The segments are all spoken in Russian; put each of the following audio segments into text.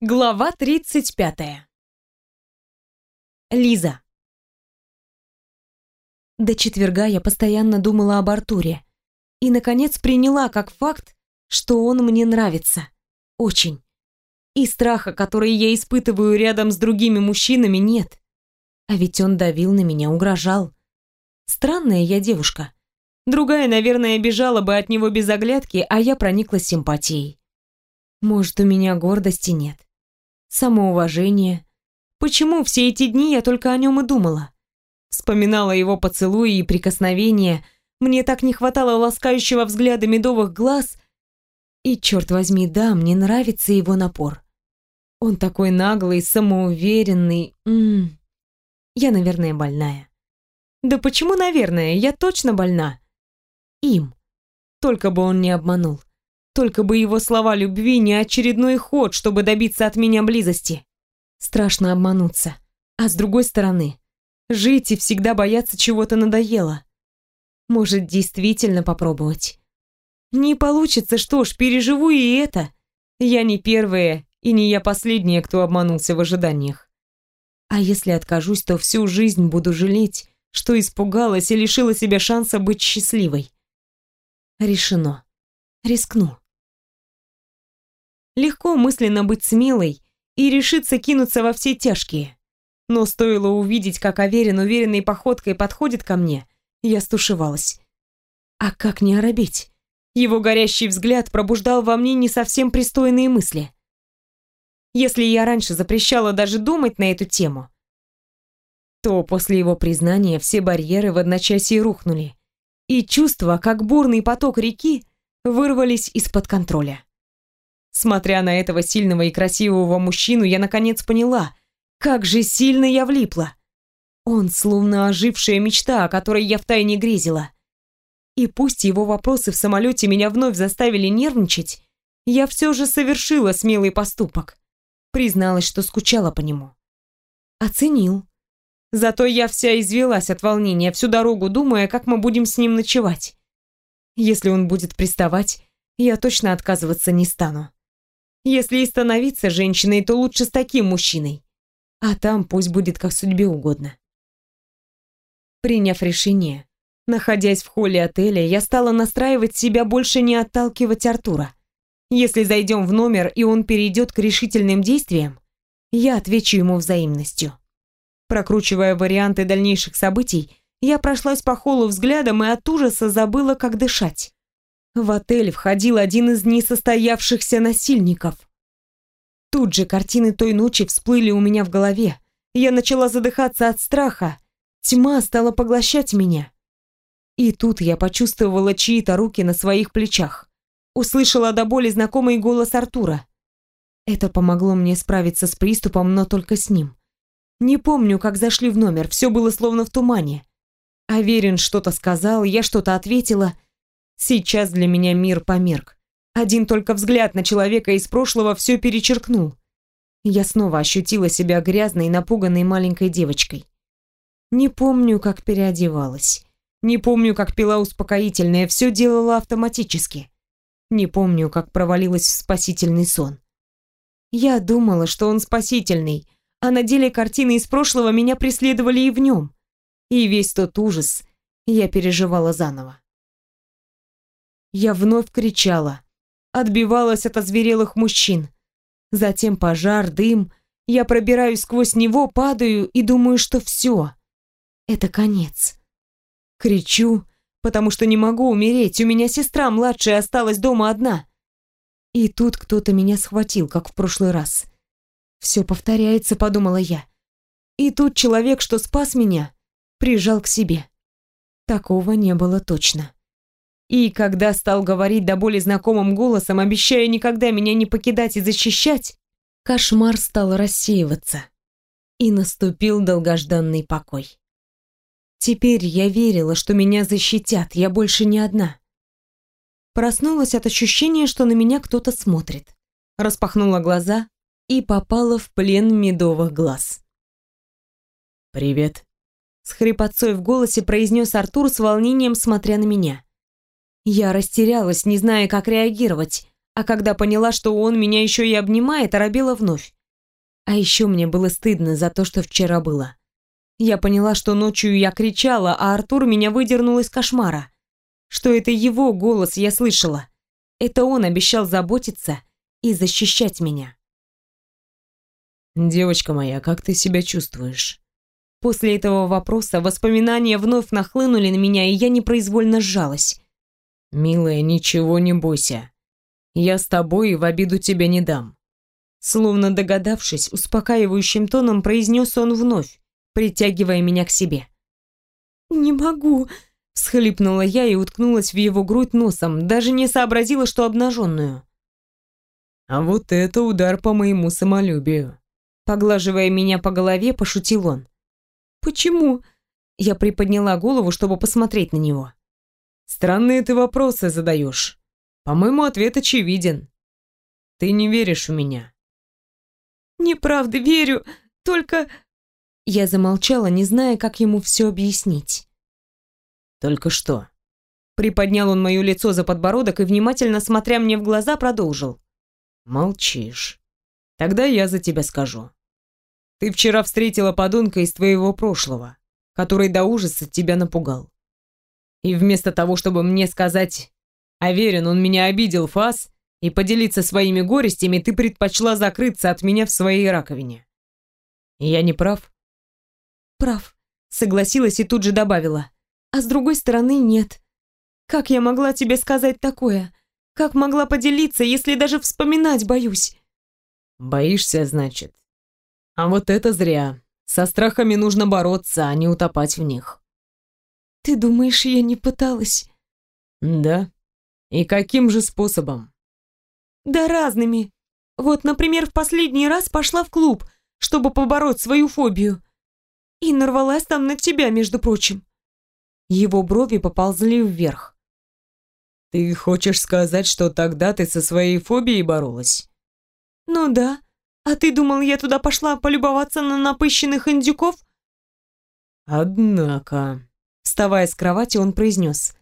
Глава 35. Лиза. До четверга я постоянно думала об Артуре. И, наконец, приняла как факт, что он мне нравится. Очень. И страха, который я испытываю рядом с другими мужчинами, нет. А ведь он давил на меня, угрожал. Странная я девушка. Другая, наверное, бежала бы от него без оглядки, а я прониклась симпатией. Может, у меня гордости нет. Самоуважения. Почему все эти дни я только о нем и думала? Вспоминала его поцелуи и прикосновения. Мне так не хватало ласкающего взгляда медовых глаз. И, черт возьми, да, мне нравится его напор. Он такой наглый, самоуверенный. М -м -м. Я, наверное, больная. Да почему, наверное? Я точно больна. Им. Только бы он не обманул. Только бы его слова любви не очередной ход, чтобы добиться от меня близости. Страшно обмануться. А с другой стороны, жить и всегда бояться чего-то надоело. Может, действительно попробовать. Не получится, что ж, переживу и это. Я не первая и не я последняя, кто обманулся в ожиданиях. А если откажусь, то всю жизнь буду жалеть, что испугалась и лишила себя шанса быть счастливой. Решено. Рискну. Легко мысленно быть смелой и решиться кинуться во все тяжкие. Но стоило увидеть, как Аверин уверенной походкой подходит ко мне, я стушевалась. А как не оробеть? Его горящий взгляд пробуждал во мне не совсем пристойные мысли. Если я раньше запрещала даже думать на эту тему, то после его признания все барьеры в одночасье рухнули, и чувства, как бурный поток реки, вырвались из-под контроля. Смотря на этого сильного и красивого мужчину, я наконец поняла, как же сильно я влипла. Он словно ожившая мечта, о которой я втайне грезила. И пусть его вопросы в самолете меня вновь заставили нервничать, я все же совершила смелый поступок. Призналась, что скучала по нему. Оценил. Зато я вся извелась от волнения, всю дорогу думая, как мы будем с ним ночевать. Если он будет приставать, я точно отказываться не стану. Если и становиться женщиной, то лучше с таким мужчиной. А там пусть будет как судьбе угодно. Приняв решение, находясь в холле отеля, я стала настраивать себя больше не отталкивать Артура. Если зайдем в номер и он перейдет к решительным действиям, я отвечу ему взаимностью. Прокручивая варианты дальнейших событий, я прошлась по холлу взглядом и от ужаса забыла, как дышать. В отель входил один из несостоявшихся насильников. Тут же картины той ночи всплыли у меня в голове. Я начала задыхаться от страха. Тьма стала поглощать меня. И тут я почувствовала чьи-то руки на своих плечах. Услышала до боли знакомый голос Артура. Это помогло мне справиться с приступом, но только с ним. Не помню, как зашли в номер, все было словно в тумане. Аверин что-то сказал, я что-то ответила, Сейчас для меня мир померк. Один только взгляд на человека из прошлого все перечеркнул. Я снова ощутила себя грязной, напуганной маленькой девочкой. Не помню, как переодевалась. Не помню, как пила успокоительное, все делала автоматически. Не помню, как провалилась в спасительный сон. Я думала, что он спасительный, а на деле картины из прошлого меня преследовали и в нем. И весь тот ужас я переживала заново. Я вновь кричала, отбивалась от озверелых мужчин. Затем пожар, дым. Я пробираюсь сквозь него, падаю и думаю, что все. Это конец. Кричу, потому что не могу умереть. У меня сестра младшая осталась дома одна. И тут кто-то меня схватил, как в прошлый раз. Все повторяется, подумала я. И тут человек, что спас меня, прижал к себе. Такого не было точно. И когда стал говорить до боли знакомым голосом, обещая никогда меня не покидать и защищать, кошмар стал рассеиваться. И наступил долгожданный покой. Теперь я верила, что меня защитят, я больше не одна. Проснулась от ощущения, что на меня кто-то смотрит. Распахнула глаза и попала в плен медовых глаз. «Привет», — с хрипотцой в голосе произнес Артур с волнением, смотря на меня. Я растерялась, не зная, как реагировать. А когда поняла, что он меня еще и обнимает, оробела вновь. А еще мне было стыдно за то, что вчера было. Я поняла, что ночью я кричала, а Артур меня выдернул из кошмара. Что это его голос я слышала. Это он обещал заботиться и защищать меня. «Девочка моя, как ты себя чувствуешь?» После этого вопроса воспоминания вновь нахлынули на меня, и я непроизвольно сжалась. «Милая, ничего не бойся. Я с тобой и в обиду тебя не дам». Словно догадавшись, успокаивающим тоном произнес он вновь, притягивая меня к себе. «Не могу», — всхлипнула я и уткнулась в его грудь носом, даже не сообразила, что обнаженную. «А вот это удар по моему самолюбию», — поглаживая меня по голове, пошутил он. «Почему?» Я приподняла голову, чтобы посмотреть на него. «Странные ты вопросы задаешь. По-моему, ответ очевиден. Ты не веришь в меня». «Неправда, верю. Только...» Я замолчала, не зная, как ему все объяснить. «Только что?» Приподнял он мое лицо за подбородок и, внимательно смотря мне в глаза, продолжил. «Молчишь. Тогда я за тебя скажу. Ты вчера встретила подонка из твоего прошлого, который до ужаса тебя напугал. И вместо того, чтобы мне сказать, Аверин, он меня обидел, Фас, и поделиться своими горестями, ты предпочла закрыться от меня в своей раковине. Я не прав? Прав, согласилась и тут же добавила. А с другой стороны, нет. Как я могла тебе сказать такое? Как могла поделиться, если даже вспоминать боюсь? Боишься, значит? А вот это зря. Со страхами нужно бороться, а не утопать в них. Ты думаешь, я не пыталась? Да. И каким же способом? Да разными. Вот, например, в последний раз пошла в клуб, чтобы побороть свою фобию. И нарвалась там на тебя, между прочим. Его брови поползли вверх. Ты хочешь сказать, что тогда ты со своей фобией боролась? Ну да. А ты думал, я туда пошла полюбоваться на напыщенных индюков? Однако, вставая с кровати, он произнес.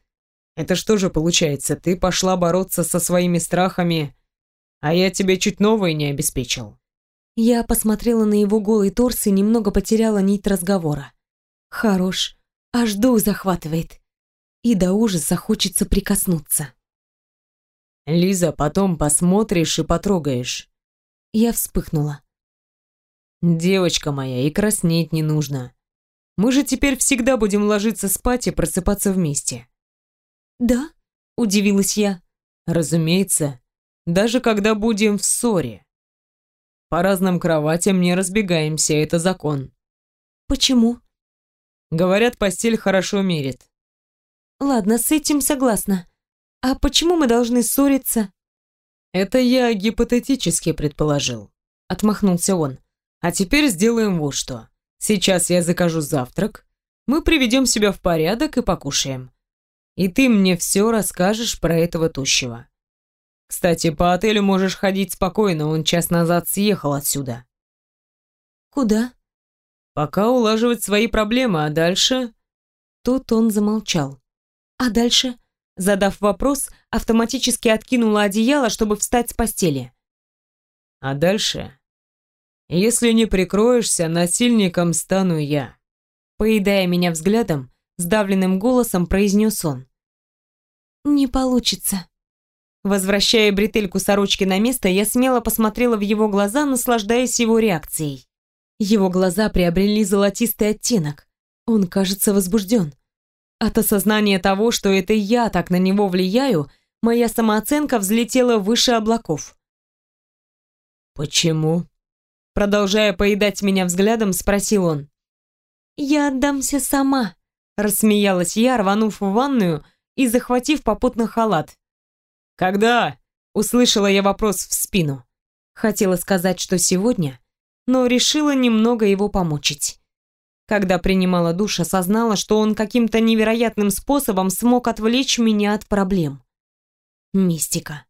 Это что же получается, ты пошла бороться со своими страхами, а я тебе чуть новое не обеспечил? Я посмотрела на его голый торс и немного потеряла нить разговора. Хорош, аж дух захватывает. И до ужаса хочется прикоснуться. Лиза, потом посмотришь и потрогаешь. Я вспыхнула. «Девочка моя, и краснеть не нужно. Мы же теперь всегда будем ложиться спать и просыпаться вместе». «Да?» – удивилась я. «Разумеется, даже когда будем в ссоре. По разным кроватям не разбегаемся, это закон». «Почему?» «Говорят, постель хорошо мерит». «Ладно, с этим согласна. А почему мы должны ссориться?» «Это я гипотетически предположил», — отмахнулся он. «А теперь сделаем вот что. Сейчас я закажу завтрак, мы приведем себя в порядок и покушаем. И ты мне все расскажешь про этого тущего. Кстати, по отелю можешь ходить спокойно, он час назад съехал отсюда». «Куда?» «Пока улаживать свои проблемы, а дальше...» Тут он замолчал. «А дальше?» Задав вопрос, автоматически откинула одеяло, чтобы встать с постели. А дальше? Если не прикроешься, насильником стану я. Поедая меня взглядом, сдавленным голосом произнес он. Не получится. Возвращая бретельку сорочки на место, я смело посмотрела в его глаза, наслаждаясь его реакцией. Его глаза приобрели золотистый оттенок. Он кажется возбужден. От осознания того, что это я так на него влияю, моя самооценка взлетела выше облаков. «Почему?» Продолжая поедать меня взглядом, спросил он. «Я отдамся сама», — рассмеялась я, рванув в ванную и захватив попутно халат. «Когда?» — услышала я вопрос в спину. Хотела сказать, что сегодня, но решила немного его помучить. Когда принимала душ, осознала, что он каким-то невероятным способом смог отвлечь меня от проблем. Мистика.